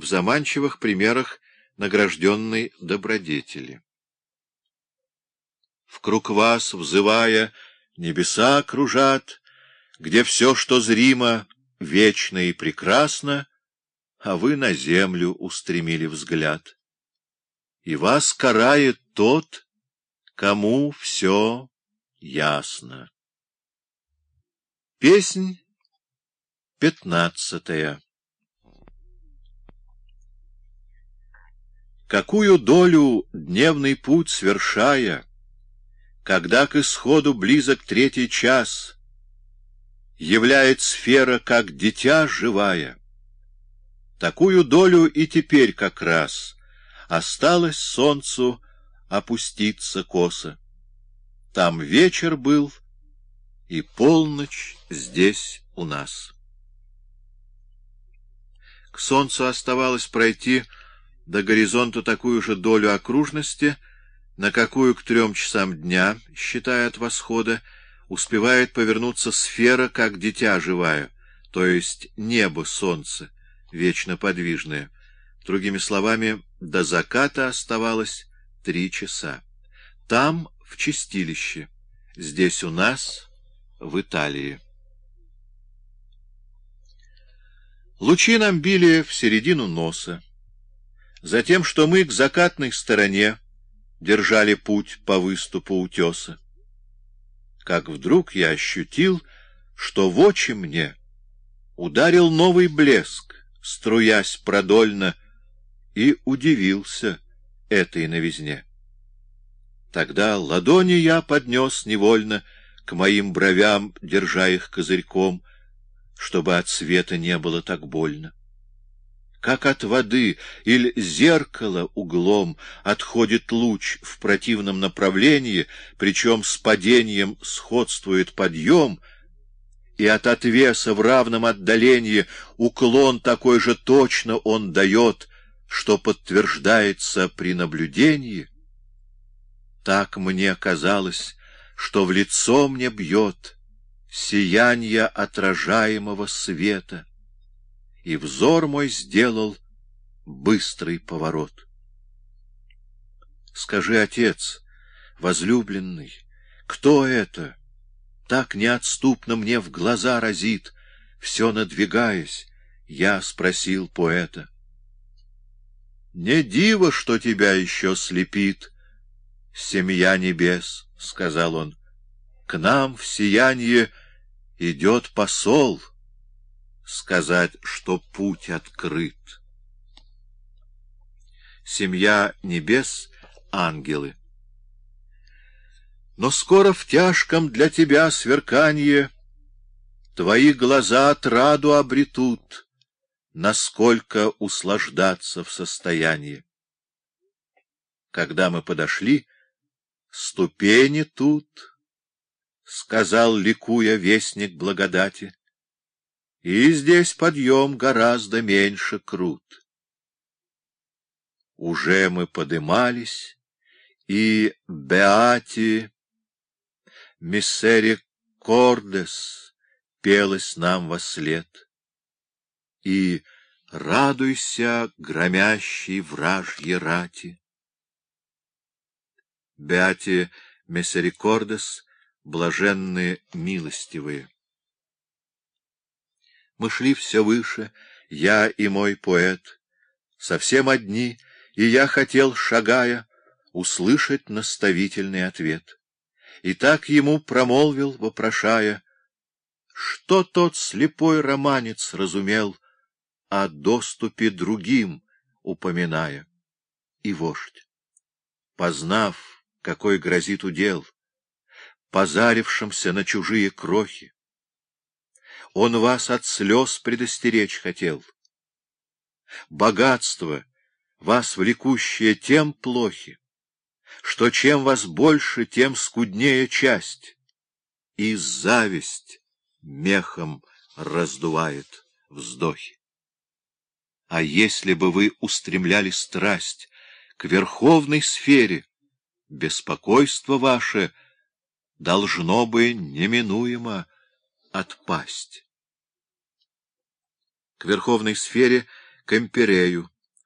в заманчивых примерах награжденной добродетели. В круг вас, взывая, небеса окружат, где все, что зримо, вечно и прекрасно, а вы на землю устремили взгляд. И вас карает тот, кому все ясно. Песнь пятнадцатая Какую долю дневный путь свершая, Когда к исходу близок третий час, Являет сфера, как дитя живая, Такую долю и теперь как раз Осталось солнцу опуститься косо. Там вечер был, и полночь здесь у нас. К солнцу оставалось пройти до горизонта такую же долю окружности, на какую к трем часам дня, считая от восхода, успевает повернуться сфера, как дитя живая, то есть небо солнце, вечно подвижное. Другими словами, до заката оставалось три часа. Там, в чистилище, здесь у нас, в Италии. Лучи нам били в середину носа. Затем, что мы к закатной стороне держали путь по выступу утеса. Как вдруг я ощутил, что в очи мне ударил новый блеск, струясь продольно, и удивился этой новизне. Тогда ладони я поднес невольно к моим бровям, держа их козырьком, чтобы от света не было так больно. Как от воды или зеркала углом отходит луч в противном направлении, причем с падением сходствует подъем, и от отвеса в равном отдалении уклон такой же точно он дает, что подтверждается при наблюдении, так мне казалось, что в лицо мне бьет сияние отражаемого света, и взор мой сделал быстрый поворот. Скажи, отец, возлюбленный, кто это? Так неотступно мне в глаза разит, все надвигаясь, я спросил поэта. Не диво, что тебя еще слепит, семья небес, — сказал он, — к нам в сияние идет посол, сказать, что путь открыт. Семья небес — ангелы. Но скоро в тяжком для тебя сверканье Твои глаза отраду обретут, Насколько услаждаться в состоянии. Когда мы подошли, ступени тут, — сказал, ликуя вестник благодати, — и здесь подъем гораздо меньше крут. Уже мы подымались, и Беати Миссери Кордес пелось нам во след, и радуйся, громящей вражьей рати. Беати Мессерикордес, блаженные милостивые. Мы шли все выше, я и мой поэт, совсем одни, и я хотел, шагая, услышать наставительный ответ. И так ему промолвил, вопрошая, что тот слепой романец разумел о доступе другим, упоминая. И вождь, познав, какой грозит удел, позарившимся на чужие крохи. Он вас от слез предостеречь хотел. Богатство, вас влекущее, тем плохи, что чем вас больше, тем скуднее часть, и зависть мехом раздувает вздохи. А если бы вы устремляли страсть к верховной сфере, беспокойство ваше должно бы неминуемо отпасть. К верховной сфере, к Эмперею.